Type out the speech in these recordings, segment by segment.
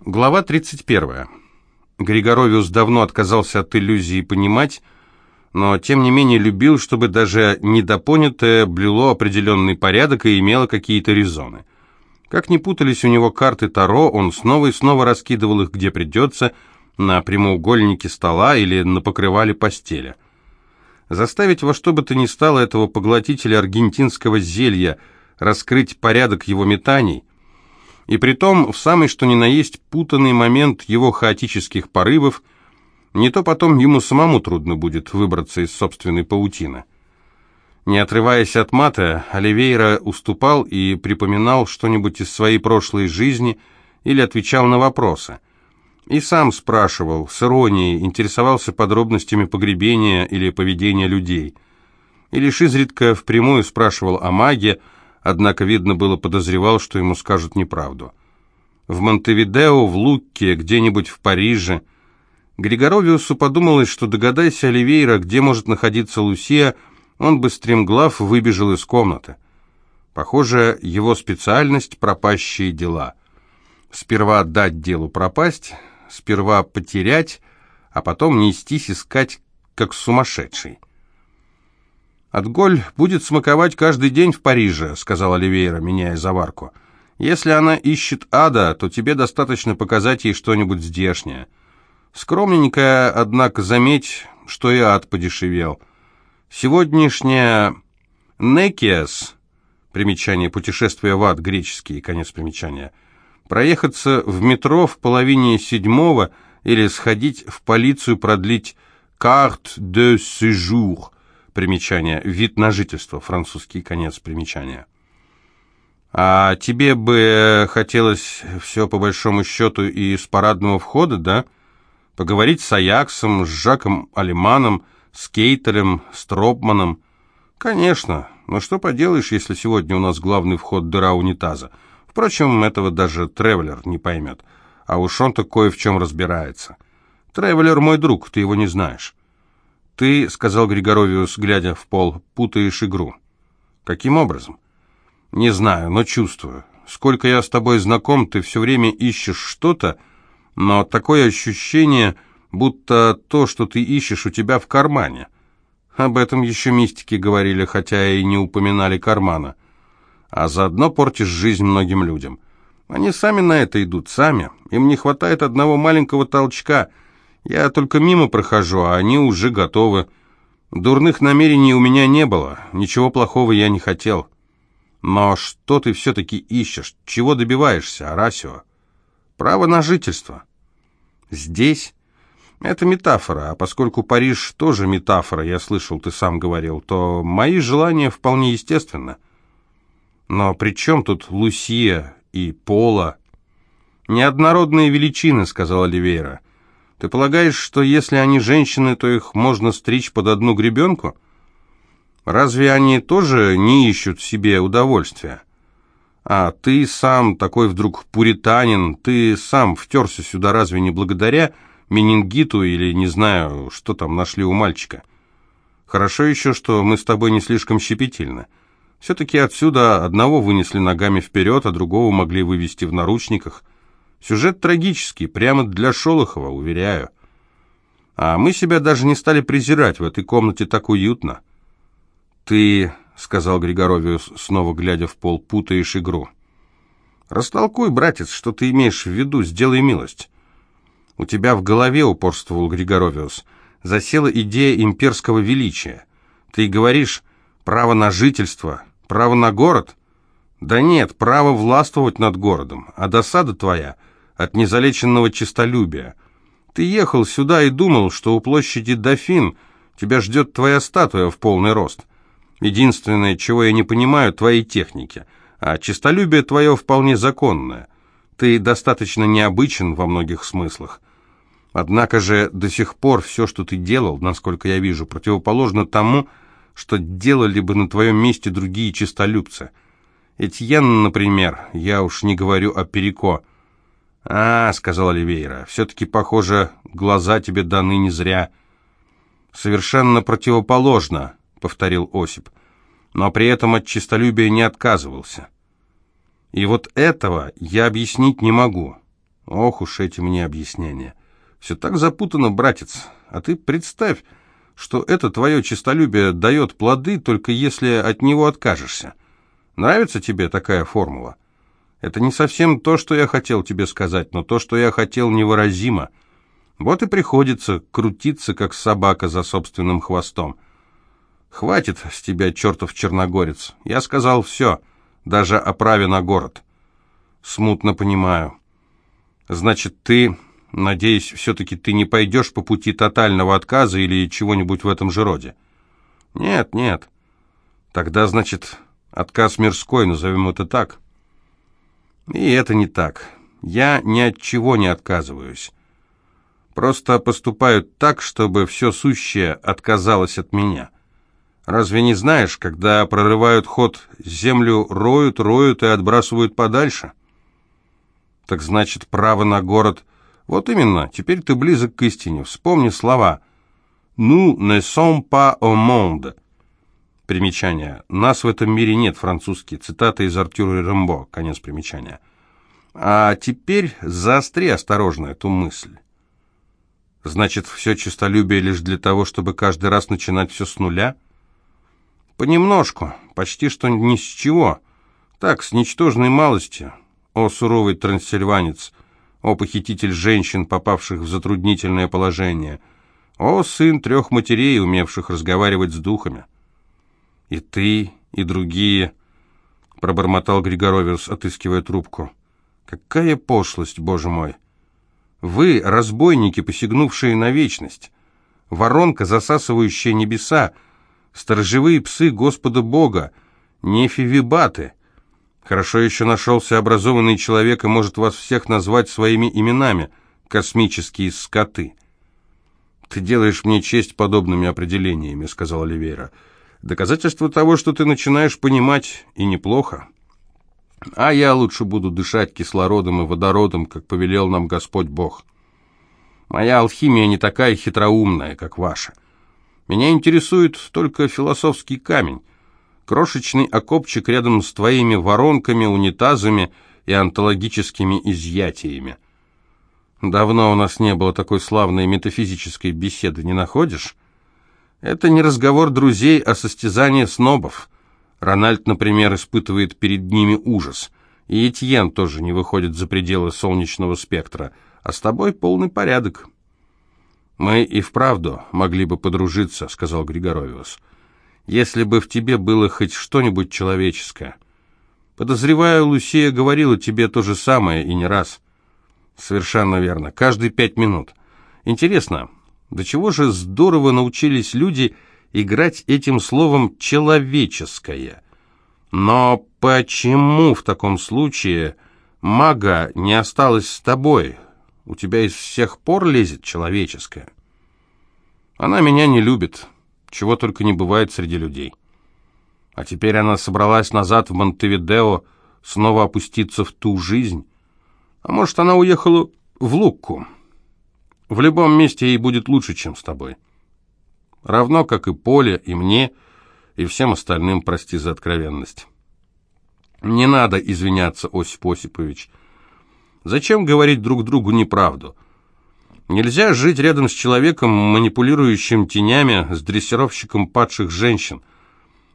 Глава 31. Григоровиус давно отказался от иллюзии понимать, но тем не менее любил, чтобы даже недопонятое блюло определенный порядок и имело какие-то резоны. Как ни путались у него карты Таро, он снова и снова раскидывал их где придется, на прямоугольнике стола или на покрывале постели. Заставить во что бы то ни стало этого поглотителя аргентинского зелья раскрыть порядок его метаний, и притом в самый что ни на есть путанный момент его хаотических порывов, не то потом ему самому трудно будет выбраться из собственной паутины. Не отрываясь от мата, Оливейра уступал и припоминал что-нибудь из своей прошлой жизни или отвечал на вопросы. И сам спрашивал, с иронией, интересовался подробностями погребения или поведения людей. И лишь изредка впрямую спрашивал о маге, однако, видно было, подозревал, что ему скажут неправду. В Монтевидео, в Лукке, где-нибудь в Париже. Григоровиусу подумалось, что догадайся Оливейра, где может находиться Лусия, он бы стремглав выбежал из комнаты. Похоже, его специальность — пропащие дела. Сперва дать делу пропасть, сперва потерять, а потом нестись искать, как сумасшедший. «Отголь будет смаковать каждый день в Париже», — сказал Оливейра, меняя заварку. «Если она ищет ада, то тебе достаточно показать ей что-нибудь здешнее. Скромненькая, однако, заметь, что и ад подешевел. Сегодняшняя Некиас, примечание «Путешествие в ад», греческий, конец примечания, проехаться в метро в половине седьмого или сходить в полицию продлить «карт de séjour», Примечание. Вид на жительство. Французский конец примечания. А тебе бы хотелось все по большому счету и с парадного входа, да? Поговорить с Аяксом, с Жаком Алиманом, с Кейтерем, с Тропманом? Конечно. Но что поделаешь, если сегодня у нас главный вход дыра унитаза? Впрочем, этого даже Тревелер не поймет. А уж он-то кое в чем разбирается. Тревелер мой друг, ты его не знаешь. «Ты, — сказал Григоровиус, глядя в пол, — путаешь игру». «Каким образом?» «Не знаю, но чувствую. Сколько я с тобой знаком, ты все время ищешь что-то, но такое ощущение, будто то, что ты ищешь, у тебя в кармане». Об этом еще мистики говорили, хотя и не упоминали кармана. А заодно портишь жизнь многим людям. Они сами на это идут, сами. Им не хватает одного маленького толчка — я только мимо прохожу, а они уже готовы. Дурных намерений у меня не было, ничего плохого я не хотел. Но что ты все-таки ищешь? Чего добиваешься, Арасио? Право на жительство. Здесь? Это метафора, а поскольку Париж тоже метафора, я слышал, ты сам говорил, то мои желания вполне естественны. Но при чем тут Лусия и Пола? Неоднородные величины, сказал Оливейра. Ты полагаешь, что если они женщины, то их можно стричь под одну гребенку? Разве они тоже не ищут себе удовольствия? А ты сам такой вдруг пуританин, ты сам втерся сюда разве не благодаря менингиту или не знаю, что там нашли у мальчика? Хорошо еще, что мы с тобой не слишком щепетильны. Все-таки отсюда одного вынесли ногами вперед, а другого могли вывести в наручниках – Сюжет трагический, прямо для Шолохова, уверяю. А мы себя даже не стали презирать, в этой комнате так уютно. Ты, — сказал Григоровиус, снова глядя в пол, — путаешь игру. Растолкуй, братец, что ты имеешь в виду, сделай милость. У тебя в голове, — упорствовал Григоровиус, — засела идея имперского величия. Ты говоришь, право на жительство, право на город? Да нет, право властвовать над городом, а досада твоя — от незалеченного честолюбия. Ты ехал сюда и думал, что у площади Дофин тебя ждет твоя статуя в полный рост. Единственное, чего я не понимаю, твои техники, а честолюбие твое вполне законное. Ты достаточно необычен во многих смыслах. Однако же до сих пор все, что ты делал, насколько я вижу, противоположно тому, что делали бы на твоем месте другие честолюбцы. Этьен, например, я уж не говорю о Перико, — «А, — сказал Оливейра, — все-таки, похоже, глаза тебе даны не зря». «Совершенно противоположно», — повторил Осип, но при этом от честолюбия не отказывался. «И вот этого я объяснить не могу. Ох уж эти мне объяснения. Все так запутано, братец. А ты представь, что это твое честолюбие дает плоды, только если от него откажешься. Нравится тебе такая формула? Это не совсем то, что я хотел тебе сказать, но то, что я хотел, невыразимо. Вот и приходится крутиться, как собака за собственным хвостом. Хватит с тебя, чертов черногорец. Я сказал все, даже о праве на город. Смутно понимаю. Значит, ты, надеюсь, все-таки ты не пойдешь по пути тотального отказа или чего-нибудь в этом же роде? Нет, нет. Тогда, значит, отказ мирской, назовем это так. И это не так. Я ни от чего не отказываюсь. Просто поступаю так, чтобы все сущее отказалось от меня. Разве не знаешь, когда прорывают ход, землю роют, роют и отбрасывают подальше? Так значит, право на город... Вот именно, теперь ты близок к истине. Вспомни слова. «Nous ne sommes pas au monde». Примечание. «Нас в этом мире нет», французский. Цитата из Артюра Рембо. Конец примечания. А теперь заостри осторожно эту мысль. Значит, все честолюбие лишь для того, чтобы каждый раз начинать все с нуля? Понемножку, почти что ни с чего. Так, с ничтожной малости. О, суровый трансильванец! О, похититель женщин, попавших в затруднительное положение! О, сын трех матерей, умевших разговаривать с духами! «И ты, и другие», — пробормотал Григорович, отыскивая трубку. «Какая пошлость, боже мой! Вы, разбойники, посягнувшие на вечность, воронка, засасывающая небеса, сторожевые псы Господа Бога, нефивибаты. Хорошо еще нашелся образованный человек и может вас всех назвать своими именами, космические скоты». «Ты делаешь мне честь подобными определениями», — сказал Оливейра. Доказательство того, что ты начинаешь понимать, и неплохо. А я лучше буду дышать кислородом и водородом, как повелел нам Господь Бог. Моя алхимия не такая хитроумная, как ваша. Меня интересует только философский камень, крошечный окопчик рядом с твоими воронками, унитазами и онтологическими изъятиями. Давно у нас не было такой славной метафизической беседы, не находишь? Это не разговор друзей, а состязание снобов. Рональд, например, испытывает перед ними ужас. И Этьен тоже не выходит за пределы солнечного спектра. А с тобой полный порядок. «Мы и вправду могли бы подружиться», — сказал Григоровиус. «Если бы в тебе было хоть что-нибудь человеческое. Подозреваю, Лусия говорила тебе то же самое и не раз». «Совершенно верно. Каждые пять минут. Интересно, до чего же здорово научились люди играть этим словом «человеческое». Но почему в таком случае мага не осталась с тобой? У тебя из всех пор лезет человеческое. Она меня не любит, чего только не бывает среди людей. А теперь она собралась назад в Монтевидео, снова опуститься в ту жизнь. А может, она уехала в Лукку. В любом месте ей будет лучше, чем с тобой. Равно, как и Поле, и мне, и всем остальным, прости за откровенность. Не надо извиняться, Осип Осипович. Зачем говорить друг другу неправду? Нельзя жить рядом с человеком, манипулирующим тенями, с дрессировщиком падших женщин.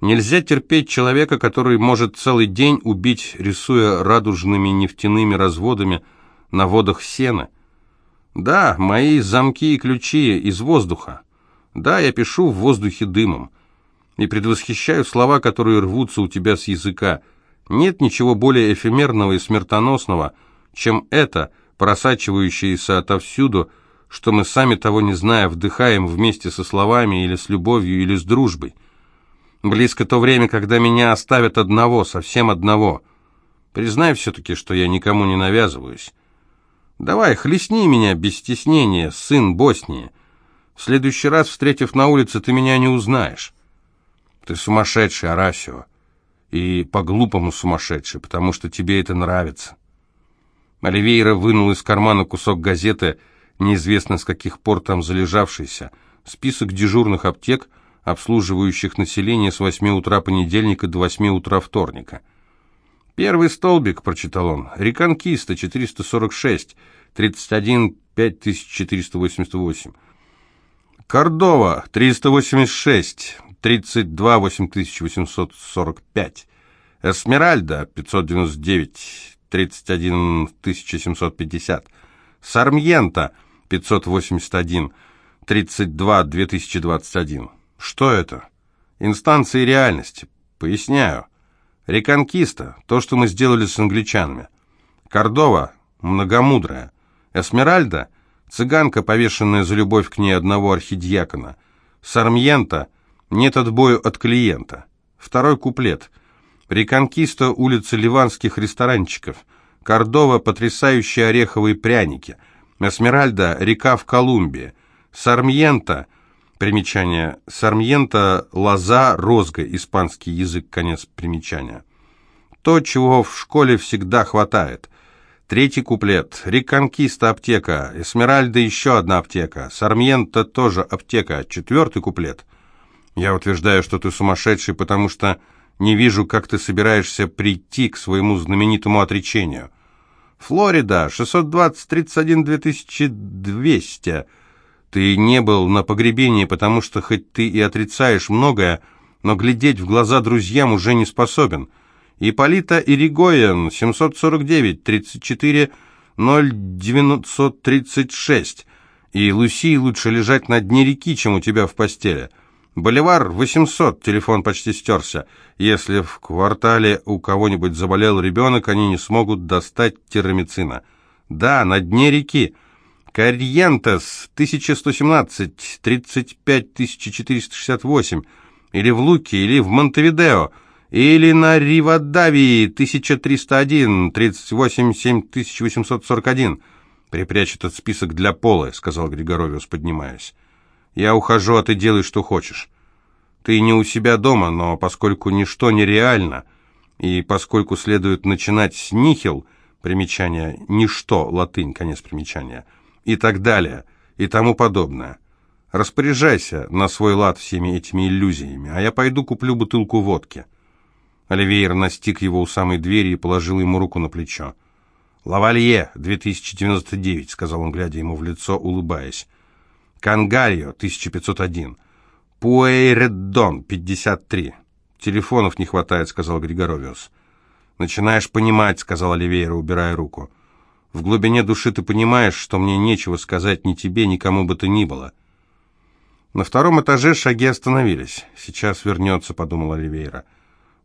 Нельзя терпеть человека, который может целый день убить, рисуя радужными нефтяными разводами на водах сена. Да, мои замки и ключи из воздуха. Да, я пишу в воздухе дымом. И предвосхищаю слова, которые рвутся у тебя с языка. Нет ничего более эфемерного и смертоносного, чем это, просачивающееся отовсюду, что мы сами того не зная вдыхаем вместе со словами или с любовью, или с дружбой. Близко то время, когда меня оставят одного, совсем одного. Признай все-таки, что я никому не навязываюсь. Давай, хлестни меня без стеснения, сын Боснии. В следующий раз, встретив на улице, ты меня не узнаешь. Ты сумасшедший, Арасио. И по-глупому сумасшедший, потому что тебе это нравится. Оливейра вынул из кармана кусок газеты, неизвестно с каких пор там залежавшийся, список дежурных аптек, обслуживающих население с 8 утра понедельника до 8 утра вторника. «Первый столбик», — прочитал он, — «Реконкиста, 446, 31, 5488». «Кордова, 386, 32, 8845». «Эсмеральда, 599, 31 750». «Сармьента, 581, 32, 2021». «Что это?» «Инстанции реальности. Поясняю». Реконкиста – то, что мы сделали с англичанами. Кордова – многомудрая. Эсмеральда – цыганка, повешенная за любовь к ней одного архидиакона. Сармьенто – нет отбою от клиента. Второй куплет. Реконкиста – улица ливанских ресторанчиков. Кордова – потрясающие ореховые пряники. Эсмеральда – река в Колумбии. Сармьента – Примечание. Сармьента, лоза, розга, испанский язык, конец примечания. То, чего в школе всегда хватает. Третий куплет. Реконкиста аптека. Эсмеральда еще одна аптека. Сармьента тоже аптека. Четвертый куплет. Я утверждаю, что ты сумасшедший, потому что не вижу, как ты собираешься прийти к своему знаменитому отречению. Флорида, 620-31-2200. Ты не был на погребении, потому что хоть ты и отрицаешь многое, но глядеть в глаза друзьям уже не способен. Ипполита Иригоен, 749-34-0936. И Лусии лучше лежать на дне реки, чем у тебя в постели. Боливар 800, телефон почти стерся. Если в квартале у кого-нибудь заболел ребенок, они не смогут достать тирамицина. Да, на дне реки. Корьентес, 1117, 35468, или в Луке, или в Монтевидео, или на Ривадавии, 1301, 38, 7841. «Припрячь этот список для Полы», — сказал Григоровиус, поднимаясь. «Я ухожу, а ты делай, что хочешь. Ты не у себя дома, но поскольку ничто нереально, и поскольку следует начинать с нихил, примечание «ничто», латынь, конец примечания — и так далее, и тому подобное. Распоряжайся на свой лад всеми этими иллюзиями, а я пойду куплю бутылку водки». Оливейер настиг его у самой двери и положил ему руку на плечо. «Лавалье, 2099», — сказал он, глядя ему в лицо, улыбаясь. «Кангарио, 1501». «Пуэйреддон, 53». «Телефонов не хватает», — сказал Григоровиус. «Начинаешь понимать», — сказал Оливейер, убирая руку. В глубине души ты понимаешь, что мне нечего сказать ни тебе, ни кому бы то ни было. На втором этаже шаги остановились. «Сейчас вернется», — подумал Оливейра.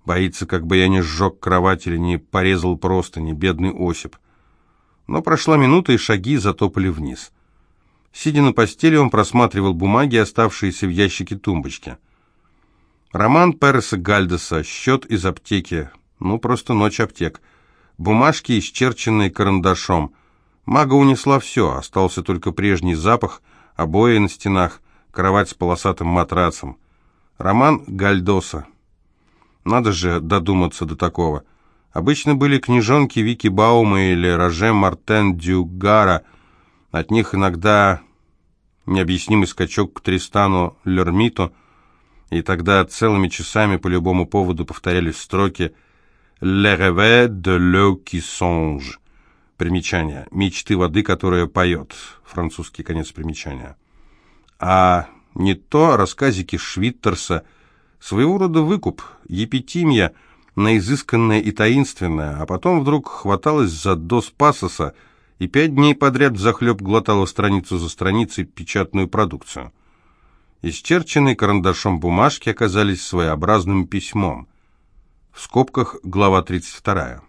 «Боится, как бы я не сжег кровать или не порезал простыни, бедный Осип». Но прошла минута, и шаги затопали вниз. Сидя на постели, он просматривал бумаги, оставшиеся в ящике тумбочки. Роман Переса Гальдеса, счет из аптеки. Ну, просто ночь аптек бумажки, исчерченные карандашом. Мага унесла все, остался только прежний запах, обои на стенах, кровать с полосатым матрацем. Роман Гальдоса. Надо же додуматься до такого. Обычно были книжонки Вики Баума или Роже Мартен Дюгара. От них иногда необъяснимый скачок к Тристану Лермиту, и тогда целыми часами по любому поводу повторялись строки «Тристан «Le rêve de l'eau qui songe». Примечание. «Мечты воды, которая поет». Французский конец примечания. А не то рассказики Швиттерса. Своего рода выкуп, епитимия, на изысканное и таинственное, а потом вдруг хваталась за дос пасоса и пять дней подряд захлеб глотала страницу за страницей печатную продукцию. Исчерченные карандашом бумажки оказались своеобразным письмом. В скобках глава 32.